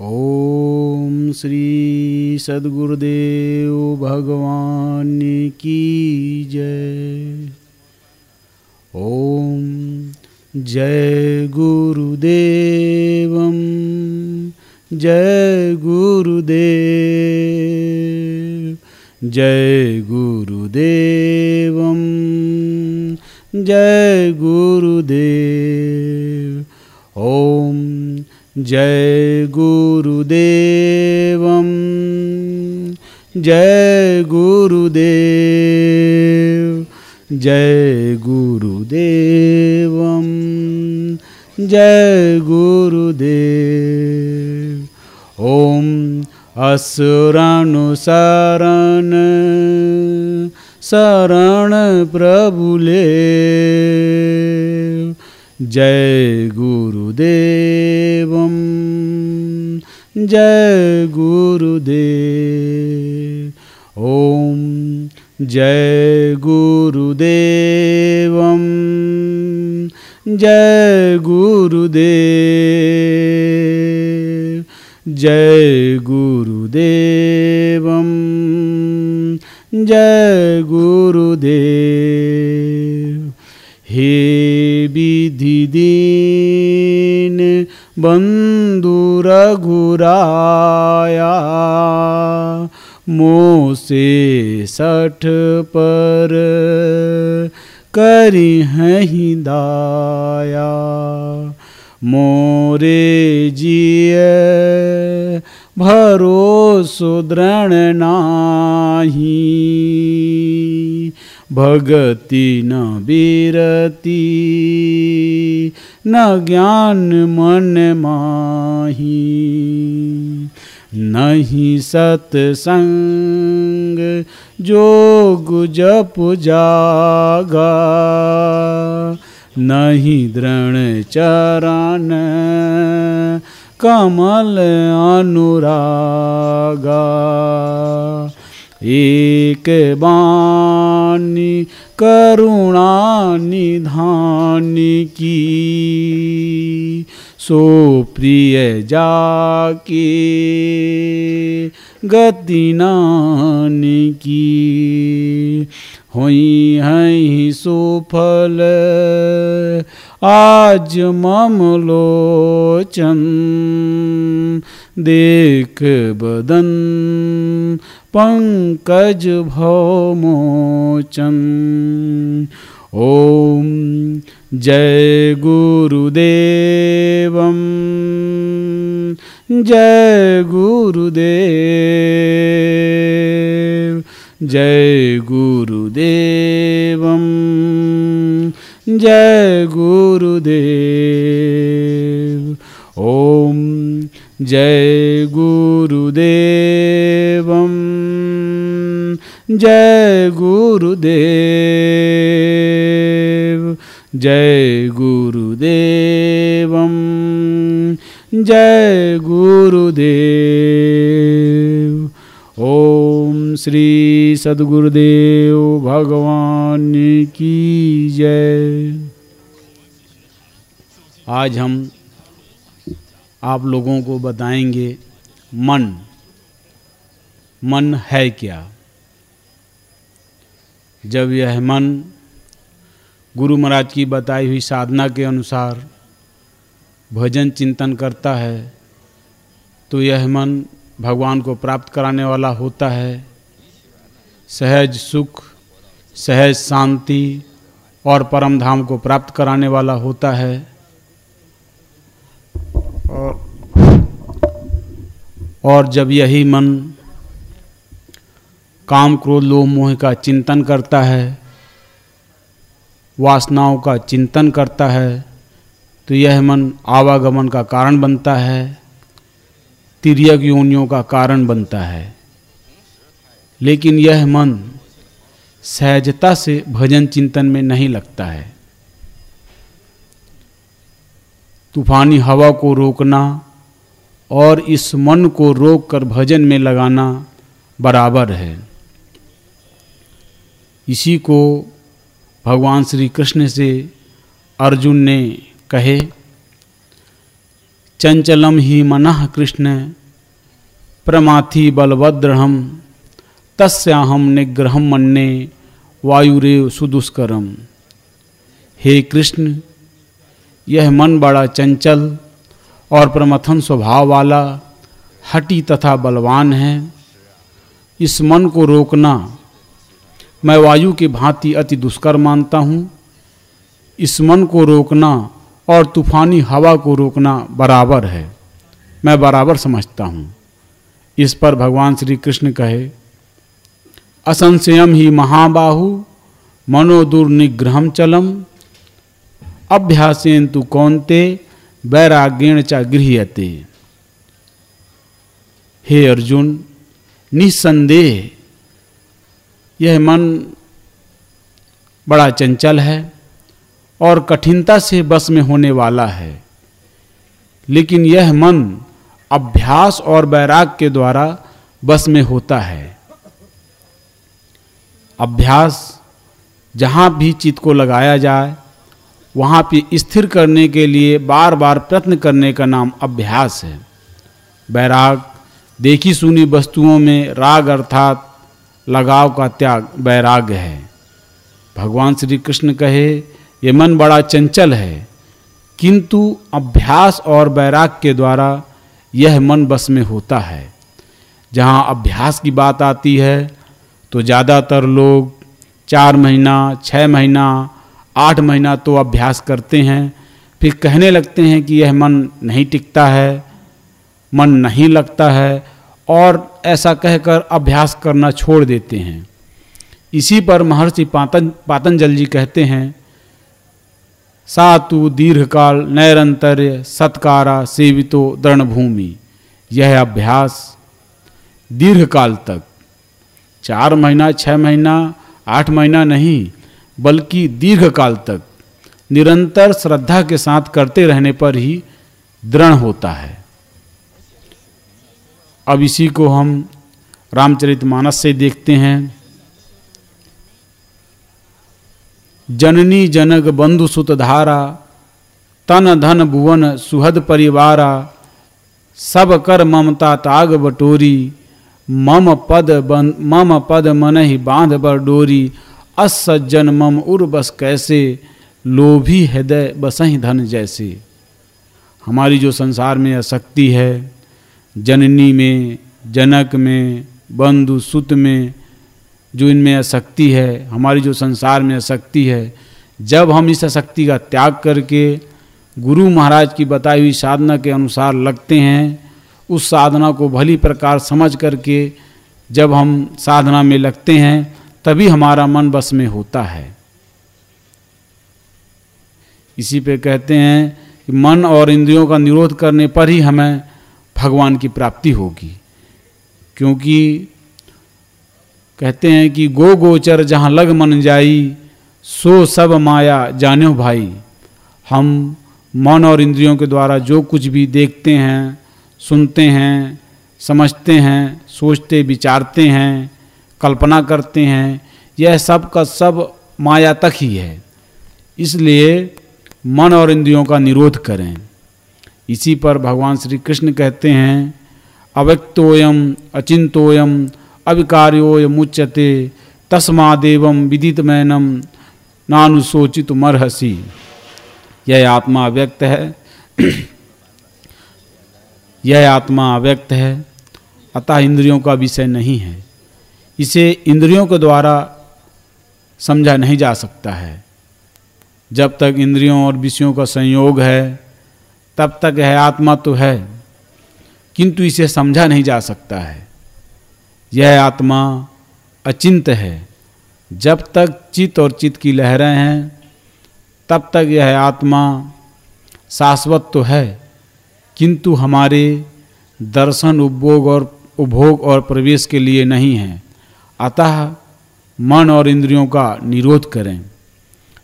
ओम श्री सदगुरुदेव भगवान की जय। ओम जय गुरुदेव जय गुरुदेव जय गुरुदेव जय गुरुदेव। जय गुरुदेव जय गुरुदेव। जय गुरुदेव जय गुरुदेव। ओम असुरानुसरण। शरण प्रभुले। जय गुरुदेव। जय गुरुदेव। ओम जय गुरुदेव जय गुरुदेव। जय गुरुदेव जय गुरुदेव। हे विधि बंधु रघुराया मोसे सठ पर करी हैं दाया। मोरे जिय भरोसो दृण नाही। भगति न बीरती, न ज्ञान मन माही, नहीं सत्संग जोग जप जागा, नहीं दृण चरण कमल अनुरागा। एक बानी, करुणा निधान की। सो प्रिय जाके, गति नान की। हुई हैं सुफल आज मम लोचन। देख बदन पंकज भौमोचन ओम जय गुरुदेव जय गुरुदेव। जय गुरुदेव जय गुरुदेव। ओम जय गुरुदेव। जय गुरुदेव जय गुरुदेव जय गुरुदेव। ओम श्री सदगुरुदेव भगवान की जय। आज हम आप लोगों को बताएँगे मन। मन है क्या? जब यह मन गुरु महाराज की बताई हुई साधना के अनुसार भजन चिंतन करता है तो यह मन भगवान को प्राप्त कराने वाला होता है। सहज सुख, सहज शांति और परम धाम को प्राप्त कराने वाला होता है। और जब यही मन काम क्रोध, लोभ, मोह का चिंतन करता है, वासनाओं का चिंतन करता है तो यह मन आवागमन का कारण बनता है तिरक योनियों का कारण बनता है। लेकिन यह मन सहजता से भजन चिंतन में नहीं लगता है। तूफानी हवा को रोकना और इस मन को रोक कर भजन में लगाना बराबर है। इसी को भगवान श्री कृष्ण से अर्जुन ने कहे, चंचलम ही मन कृष्ण, प्रमाथि बलभद्रहम, तस्याहम निग्रह मन्ने वायुरेव सुदुष्करम। हे कृष्ण, यह मन बड़ा चंचल और प्रमथन स्वभाव वाला, हटी तथा बलवान है। इस मन को रोकना मैं वायु की भांति अति दुष्कर मानता हूँ। इस मन को रोकना और तूफानी हवा को रोकना बराबर है। मैं बराबर समझता हूँ। इस पर भगवान श्री कृष्ण कहे, असंशयम ही महाबाहु मनोदुर्निग्रहम चलम। अभ्यासेन तु कौनते, वैराग्यण चा गृहते हे अर्जुन निसंदेह यह मन बड़ा चंचल है और कठिनता से बस में होने वाला है। लेकिन यह मन अभ्यास और बैराग के द्वारा बस में होता है। अभ्यास जहाँ भी चित्त को लगाया जाए, वहाँ पे स्थिर करने के लिए बार बार प्रयत्न करने का नाम अभ्यास है। बैराग देखी सुनी वस्तुओं में राग अर्थात लगाव का त्याग, वैराग्य है। भगवान श्री कृष्ण कहे, ये मन बड़ा चंचल है। किंतु अभ्यास और वैराग के द्वारा यह मन बस में होता है। जहाँ अभ्यास की बात आती है तो ज़्यादातर लोग चार महीना छः महीना, आठ महीना तो अभ्यास करते हैं। फिर कहने लगते हैं कि यह मन नहीं टिकता है, मन नहीं लगता है और ऐसा कहकर अभ्यास करना छोड़ देते हैं। इसी पर महर्षि पातन, पातंजल जी कहते हैं, सातु दीर्घकाल नैरंतर्य सत्कारा सेवितो दृणभूमि यह अभ्यास दीर्घकाल तक। चार महीना छः महीना, आठ महीना नहीं, बल्कि दीर्घकाल तक निरंतर श्रद्धा के साथ करते रहने पर ही दृढ़ होता है। अब इसी को हम रामचरितमानस से देखते हैं। जननी जनक बंधु सुत धारा, तन धन भुवन सुहद परिवारा, सब कर ममता ताग बटोरी, मम पद मम पद मन ही बाँध बर डोरी असज्जन मम उर बस कैसे, लोभी हृदय बसही धन जैसे। हमारी जो संसार में आसक्ति है जननी में, जनक में, बंधु, सुत में, जो इनमें अशक्ति है, हमारी जो संसार में आसक्ति है, जब हम इस अशक्ति का त्याग करके गुरु महाराज की बताई हुई साधना के अनुसार लगते हैं, उस साधना को भली प्रकार समझ करके जब हम साधना में लगते हैं, तभी हमारा मन बस में होता है। इसी पे कहते हैं कि मन और इंद्रियों का निरोध करने पर ही हमें भगवान की प्राप्ति होगी। क्योंकि कहते हैं कि गो गोचर जहाँ लग मन जाई, सो सब माया जानो भाई। हम मन और इंद्रियों के द्वारा जो कुछ भी देखते हैं, सुनते हैं, समझते हैं, सोचते, विचारते हैं, कल्पना करते हैं, यह सब का सब माया तक ही है। इसलिए मन और इंद्रियों का निरोध करें। इसी पर भगवान श्री कृष्ण कहते हैं अव्यक्तोयम अचिंतोयम अविकार्योय मुच्यते, तस्मादेव विदित मैनम नानुशोचित मरहसी यह आत्मा अव्यक्त है, यह आत्मा अव्यक्त है, अतः इंद्रियों का विषय नहीं है। इसे इंद्रियों के द्वारा समझा नहीं जा सकता है। जब तक इंद्रियों और विषयों का संयोग है तब तक यह आत्मा तो है, किंतु इसे समझा नहीं जा सकता है। यह आत्मा अचिंत है। जब तक चित्त और चित्त की लहरें हैं, तब तक यह आत्मा शाश्वत तो है, किंतु हमारे दर्शन, उपभोग और उपभोग और प्रवेश के लिए नहीं है। अतः मन और इंद्रियों का निरोध करें।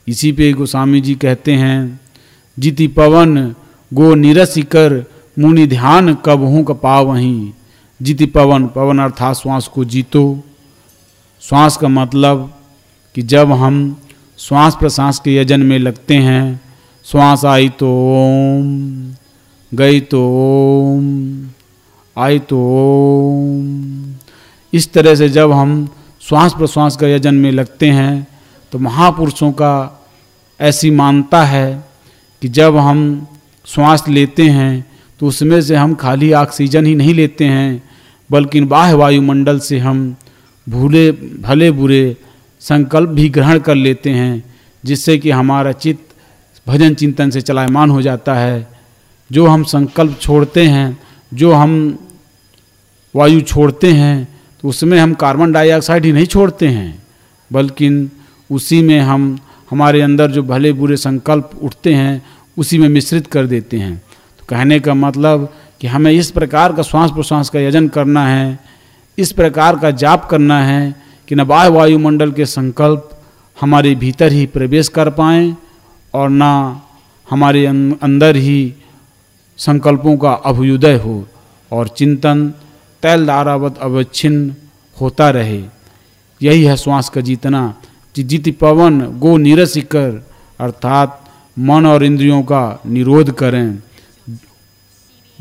इसी पे गोस्वामी जी कहते हैं, जिति पवन गो निरस कर, मुनि ध्यान कब हूँ कपा वहीं। जिति पवन पवन अर्थात श्वास को जीतो। श्वास का मतलब कि जब हम श्वास प्रश्वास के यजन में लगते हैं, श्वास आई तो ओम, गई तो ओम, आई तो ओम। इस तरह से जब हम श्वास प्रश्वास का यजन में लगते हैं तो महापुरुषों का ऐसी मानता है कि जब हम श्वास लेते हैं तो उसमें से हम खाली ऑक्सीजन ही नहीं लेते हैं, बल्कि बाह्य वायुमंडल से हम भूले, भले बुरे संकल्प भी ग्रहण कर लेते हैं, जिससे कि हमारा चित्त भजन चिंतन से चलायमान हो जाता है। जो हम संकल्प छोड़ते हैं, जो हम वायु छोड़ते हैं तो उसमें हम कार्बन डाइऑक्साइड ही नहीं छोड़ते हैं, बल्कि उसी में हम, हमारे अंदर जो भले बुरे संकल्प उठते हैं उसी में मिश्रित कर देते हैं। तो कहने का मतलब कि हमें इस प्रकार का श्वास प्रश्वास का यजन करना है इस प्रकार का जाप करना है कि न बाह्य वायुमंडल के संकल्प हमारे भीतर ही प्रवेश कर पाएँ और ना हमारे अं-, अंदर ही संकल्पों का अभ्युदय हो और चिंतन तैल धारावत अवच्छिन्न होता रहे। यही है श्वास का जीतना। जित पवन गो निरस कर अर्थात मन और इंद्रियों का निरोध करें।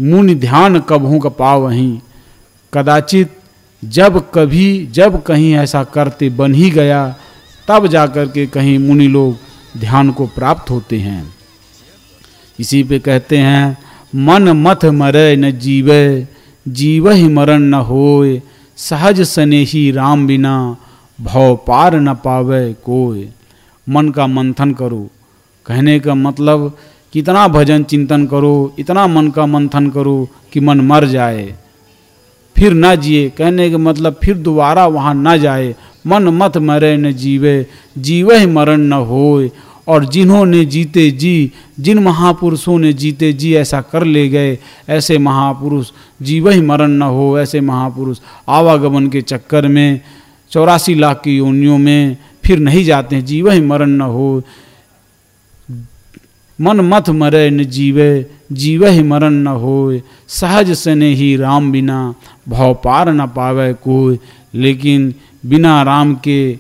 मुनि ध्यान कबहों का वहीं। कदाचित जब कभी, जब कहीं ऐसा करते बन ही गया, तब जाकर के कहीं मुनि लोग ध्यान को प्राप्त होते हैं। इसी पे कहते हैं, मन मथ मरे न जीवे, जीव ही मरण न होए, सहज स्नेही राम बिना भव पार न पावे कोय मन का मंथन करो। कहने का मतलब कितना भजन चिंतन करो, इतना मन का मंथन करो कि मन मर जाए। फिर न जिए। कहने का मतलब फिर दोबारा वहाँ न जाए। मन मत मरे न जीवे जीवे ही मरण न होए। और जिन्होंने जीते जी, जिन महापुरुषों ने जीते जी, ऐसा कर ले गए। ऐसे महापुरुष जीव ही मरण न हो, ऐसे महापुरुष आवागमन के चक्कर में, चौरासी लाख की योनियों में फिर नहीं जाते हैं जीव ही मरण न हो। मन मत मरे न जीवे, जीव ही मरण न हो सहज से ने ही राम बिना भाव पार न पावे कोई लेकिन बिना राम के,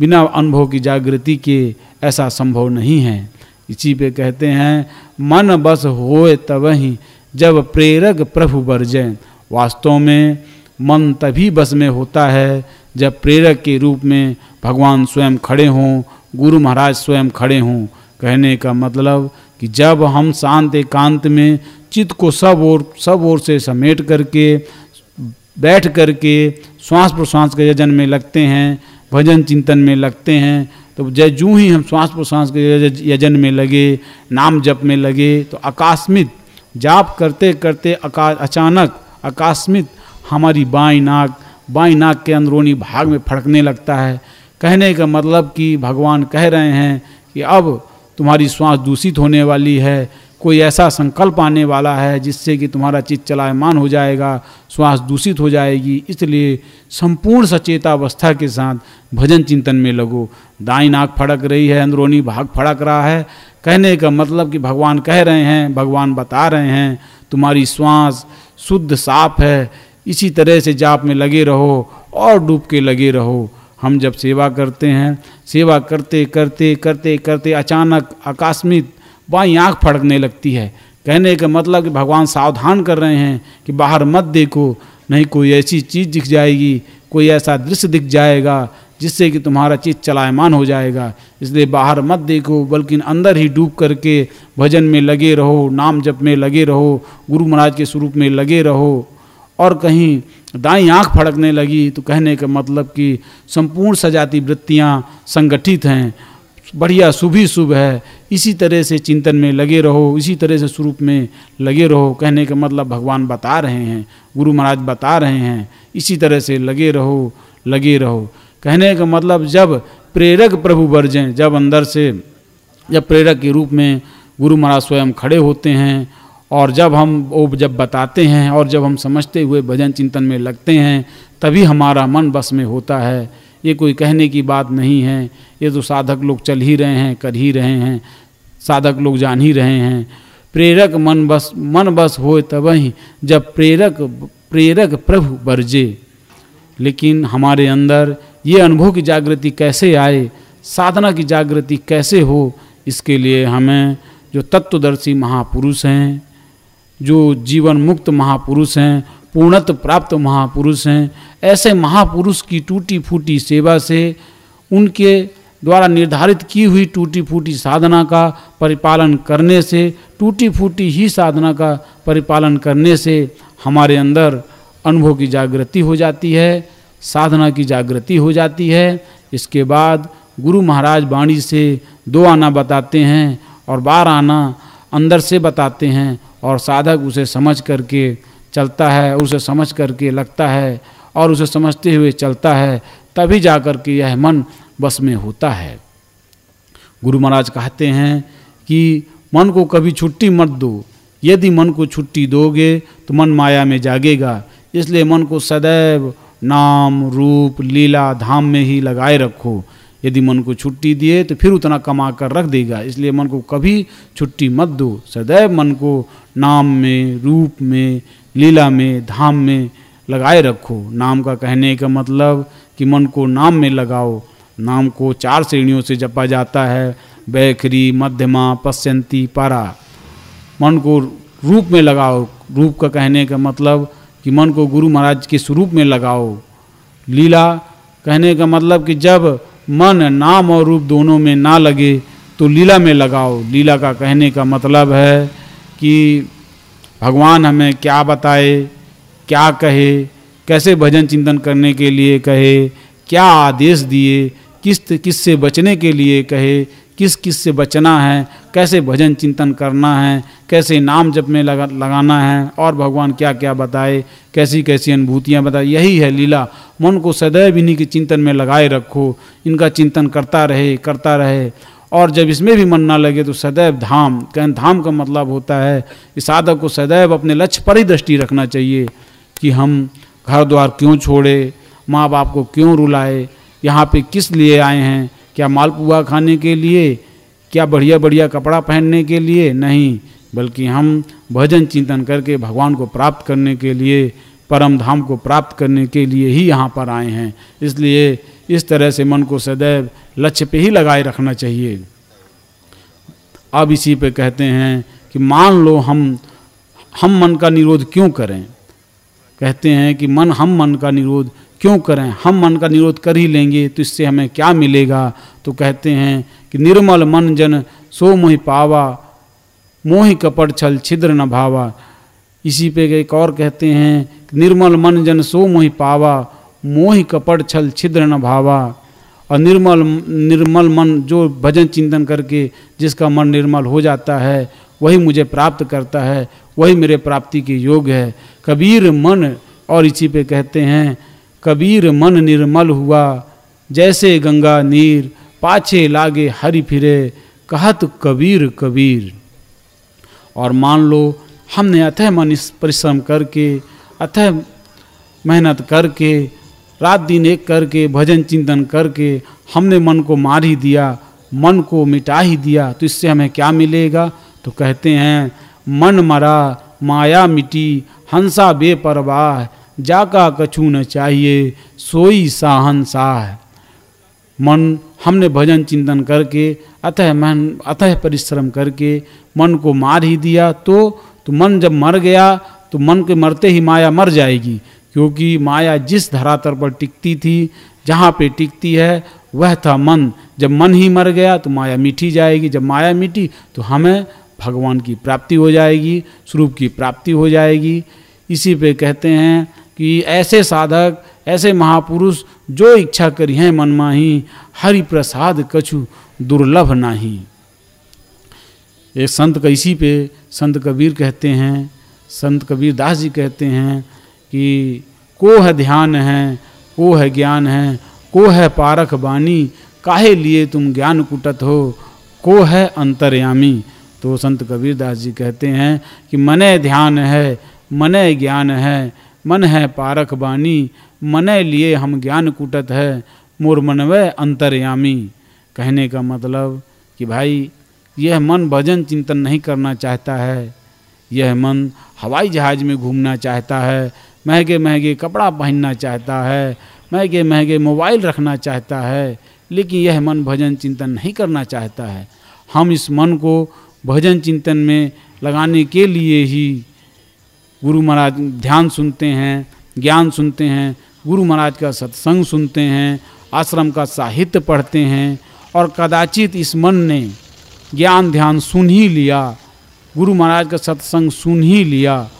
बिना अनुभव की जागृति के ऐसा संभव नहीं है। इसी पे कहते हैं, मन बस होए तब ही जब प्रेरक प्रभु बरजे वास्तव में मन तभी बस में होता है जब प्रेरक के रूप में भगवान स्वयं खड़े हों, गुरु महाराज स्वयं खड़े हों। कहने का मतलब कि जब हम शांत एकांत में चित्त को सब ओर सब ओर से समेट करके, बैठ करके श्वास प्रश्वास के यजन में लगते हैं, भजन चिंतन में लगते हैं तो जय जूँ ही हम श्वास प्रश्वास के यजन में लगे, नाम जप में लगे तो आकस्मित जाप करते करते अचानक आकस्मित हमारी बाई नाक बाई नाक के अंदरूनी भाग में फड़कने लगता है। कहने का मतलब कि भगवान कह रहे हैं कि अब तुम्हारी श्वास दूषित होने वाली है, कोई ऐसा संकल्प आने वाला है जिससे कि तुम्हारा चित्त चलायमान हो जाएगा श्वास दूषित हो जाएगी, इसलिए संपूर्ण सचेता अवस्था के साथ भजन चिंतन में लगो। दाई नाक फड़क रही है, अंदरूनी भाग फड़क रहा है। कहने का मतलब कि भगवान कह रहे हैं, भगवान बता रहे हैं, तुम्हारी श्वास शुद्ध साफ़ है, इसी तरह से जाप में लगे रहो और डूब के लगे रहो। हम जब सेवा करते हैं, सेवा करते करते करते करते अचानक आकस्मिक बाई आँख फड़कने लगती है। कहने का मतलब कि भगवान सावधान कर रहे हैं कि बाहर मत देखो, नहीं कोई ऐसी चीज़ दिख जाएगी, कोई ऐसा दृश्य दिख जाएगा जिससे कि तुम्हारा चित्त चलायमान हो जाएगा। इसलिए बाहर मत देखो, बल्कि अंदर ही डूब करके भजन में लगे रहो, नाम जप में लगे रहो, गुरु महाराज के स्वरूप में लगे रहो। और कहीं दाई आँख फड़कने लगी तो कहने का मतलब कि संपूर्ण सजाती वृत्तियाँ संगठित हैं। बढ़िया, शुभ ही शुभ है। इसी तरह से चिंतन में लगे रहो, इसी तरह से स्वरूप में लगे रहो। कहने का मतलब भगवान बता रहे हैं, गुरु महाराज बता रहे हैं। इसी तरह से लगे रहो लगे रहो। कहने का मतलब जब प्रेरक प्रभु बरजें, जब अंदर से, जब प्रेरक के रूप में गुरु महाराज स्वयं खड़े होते हैं और जब हम वो जब बताते हैं और जब हम समझते हुए भजन चिंतन में लगते हैं, तभी हमारा मन बस में होता है। ये कोई कहने की बात नहीं है। ये तो साधक लोग चल ही रहे हैं, कर ही रहे हैं, साधक लोग जान ही रहे हैं। प्रेरक मन बस मन बस हो तब ही जब प्रेरक प्रेरक प्रभु बरजे। लेकिन हमारे अंदर ये अनुभव की जागृति कैसे आए, साधना की जागृति कैसे हो, इसके लिए हमें जो तत्वदर्शी महापुरुष हैं जो जीवन मुक्त महापुरुष हैं पूर्णत्व प्राप्त महापुरुष हैं, ऐसे महापुरुष की टूटी फूटी सेवा से उनके द्वारा निर्धारित की हुई टूटी फूटी साधना का परिपालन करने से टूटी फूटी ही साधना का परिपालन करने से हमारे अंदर अनुभव की जागृति हो जाती है, साधना की जागृति हो जाती है। इसके बाद गुरु महाराज वाणी से दो आना बताते हैं और बार आना अंदर से बताते हैं और साधक उसे समझ करके चलता है, उसे समझ करके लगता है और उसे समझते हुए चलता है, तभी जा कर के यह मन बस में होता है। गुरु महाराज कहते हैं कि मन को कभी छुट्टी मत दो। यदि मन को छुट्टी दोगे तो मन माया में जागेगा। इसलिए मन को सदैव नाम, रूप, लीला, धाम में ही लगाए रखो। यदि मन को छुट्टी दिए तो फिर उतना कमा कर रख देगा। इसलिए मन को कभी छुट्टी मत दो। सदैव मन को नाम में, रूप में, लीला में, धाम में लगाए रखो। नाम का कहने का मतलब कि मन को नाम में लगाओ। नाम को चार श्रेणियों से जपा जाता है। बैखरी, मध्यमा, पश्यंती, पारा। मन को रूप में लगाओ। रूप का कहने का मतलब कि मन को गुरु महाराज के स्वरूप में लगाओ। लीला कहने का मतलब कि जब मन, नाम और रूप दोनों में ना लगे तो लीला में लगाओ। लीला का कहने का मतलब है कि भगवान हमें क्या बताए, क्या कहे, कैसे भजन चिंतन करने के लिए कहे, क्या आदेश दिए, किस किस से बचने के लिए कहे, किस किस से बचना है कैसे भजन चिंतन करना है, कैसे नाम जप में लगा, लगाना है, और भगवान क्या क्या बताए, कैसी कैसी अनुभूतियाँ बताए, यही है लीला। मन को सदैव इन्हीं के चिंतन में लगाए रखो, इनका चिंतन करता रहे करता रहे। और जब इसमें भी मन ना लगे तो सदैव धाम कहें धाम का मतलब होता है कि साधक को सदैव अपने लक्ष्य पर ही दृष्टि रखना चाहिए कि हम घर द्वार क्यों छोड़े, माँ बाप को क्यों रुलाए, यहाँ पे किस लिए आए हैं, क्या मालपुआ खाने के लिए क्या बढ़िया बढ़िया कपड़ा पहनने के लिए? नहीं, बल्कि हम भजन चिंतन करके भगवान को प्राप्त करने के लिए, परम धाम को प्राप्त करने के लिए ही यहाँ पर आए हैं। इसलिए इस तरह से मन को सदैव लक्ष्य पे ही लगाए रखना चाहिए। अब इसी पे कहते हैं कि मान लो हम हम मन का निरोध क्यों करें? कहते हैं कि मन, हम मन का निरोध क्यों करें? हम मन का निरोध कर ही लेंगे तो इससे हमें क्या मिलेगा? तो कहते हैं कि निर्मल मन जन सो मोहि पावा, मोहि कपट छल छिद्र न भावा। इसी पे एक और कहते हैं निर्मल मन जन सो मोहि पावा, मोहि कपट छल छिद्र न भावा। और निर्मल निर्मल मन जो भजन चिंतन करके जिसका मन निर्मल हो जाता है, वही मुझे प्राप्त करता है, वही मेरे प्राप्ति के योग है। कबीर मन, और इसी पे कहते हैं, कबीर मन निर्मल हुआ, जैसे गंगा नीर पाछे लागे हरि फिरे, कहत कबीर कबीर। और मान लो, हमने अथय मन परिश्रम करके अथय मेहनत करके, रात दिन एक करके, भजन चिंतन करके, हमने मन को मार ही दिया, मन को मिटा ही दिया तो इससे हमें क्या मिलेगा? तो कहते हैं, मन मरा, माया मिटी, हंसा बेपरवाह, जाका कछु न चाहिए, सोई साहन साह। मन हमने भजन चिंतन करके, अतः मन, अतः परिश्रम करके मन को मार ही दिया। तो तो मन जब मर गया तो मन के मरते ही माया मर जाएगी, क्योंकि माया जिस धरातल पर टिकती थी, जहाँ पे टिकती है, वह था मन। जब मन ही मर गया तो माया मिठी जाएगी। जब माया मिटी तो हमें भगवान की प्राप्ति हो जाएगी, स्वरूप की प्राप्ति हो जाएगी। इसी पे कहते हैं कि ऐसे साधक ऐसे महापुरुष जो इच्छा करी हैं मन माही हरि प्रसाद कछु दुर्लभ नाही। एक संत का इसी पे, संत कबीर कहते हैं, संत कबीर दास जी कहते हैं कि, को है ध्यान है, को है ज्ञान है, को है पारख बानी, काहे लिए तुम ज्ञान कुटत हो, को है अंतर्यामी? तो संत कबीर दास जी कहते हैं कि, मने ध्यान है, मने ज्ञान है, मन है पारख बानी मने लिए हम ज्ञान कुटत है, मोर मनवे अंतर्यामी। कहने का मतलब कि भाई, यह मन भजन चिंतन नहीं करना चाहता है। यह मन हवाई जहाज़ में घूमना चाहता है, महँगे महँगे कपड़ा पहनना चाहता है, महँगे महँगे मोबाइल रखना चाहता है, लेकिन यह मन भजन चिंतन नहीं करना चाहता है। हम इस मन को भजन चिंतन में लगाने के लिए ही गुरु महाराज ध्यान सुनते हैं, ज्ञान सुनते हैं गुरु महाराज का सत्संग सुनते हैं, आश्रम का साहित्य पढ़ते हैं और कदाचित इस मन ने ज्ञान ध्यान सुन ही लिया, गुरु महाराज का सत्संग सुन ही लिया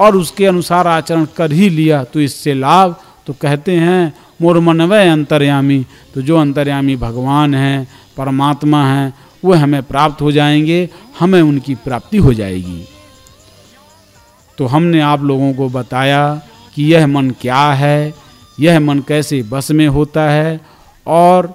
और उसके अनुसार आचरण कर ही लिया तो इससे लाभ तो कहते हैं, मोर मनवय अंतर्यामी तो जो अंतर्यामी भगवान हैं, परमात्मा हैं वो हमें प्राप्त हो जाएँगे, हमें उनकी प्राप्ति हो जाएगी। तो हमने आप लोगों को बताया कि यह मन क्या है, यह मन कैसे बस में होता है और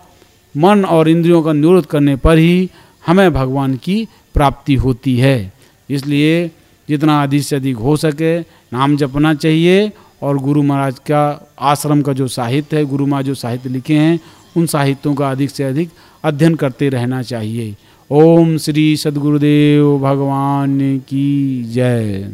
मन और इंद्रियों का निरोध करने पर ही हमें भगवान की प्राप्ति होती है। इसलिए जितना अधिक से अधिक हो सके नाम जपना चाहिए और गुरु महाराज का आश्रम का जो साहित्य है, गुरु महाराज जो साहित्य लिखे हैं, उन साहित्यों का अधिक से अधिक अध्ययन करते रहना चाहिए। ओम श्री सदगुरुदेव भगवान की जय।